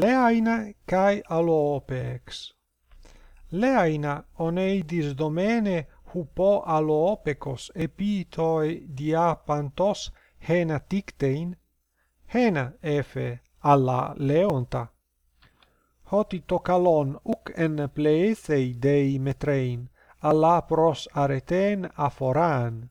Leaina kai Alopex. Leaina oneidis domene hupo Alopekos epitoi dia pantos hena tictein, hena efe alla leonta. Hoti tokalon uc en pleithei dei metrein, alla pros areten aforan.